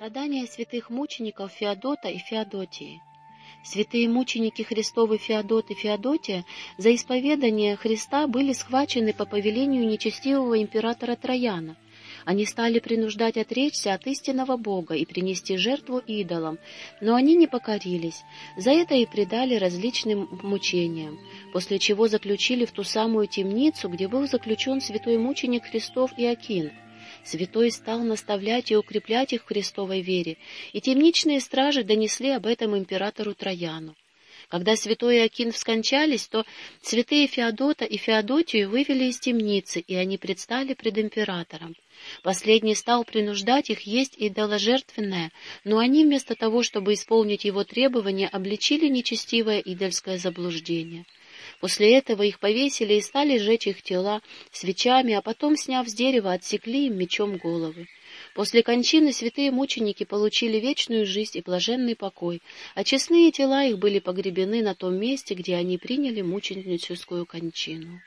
Страдания святых мучеников Феодота и Феодотии. Святые мученики Христовы Феодот и Феодотия за исповедание Христа были схвачены по повелению нечестивого императора Трояна. Они стали принуждать отречься от истинного Бога и принести жертву идолам, но они не покорились. За это и предали различным мучениям, после чего заключили в ту самую темницу, где был заключен святой мученик Христов Иокин. Святой стал наставлять и укреплять их в Христовой вере, и темничные стражи донесли об этом императору Трояну. Когда святой и Акин вскончались, то святые Феодота и Феодотию вывели из темницы, и они предстали пред императором. Последний стал принуждать их есть идоложертвенное, но они вместо того, чтобы исполнить его требования, обличили нечестивое идольское заблуждение. После этого их повесили и стали сжечь их тела свечами, а потом, сняв с дерева, отсекли им мечом головы. После кончины святые мученики получили вечную жизнь и блаженный покой, а честные тела их были погребены на том месте, где они приняли мученическую кончину.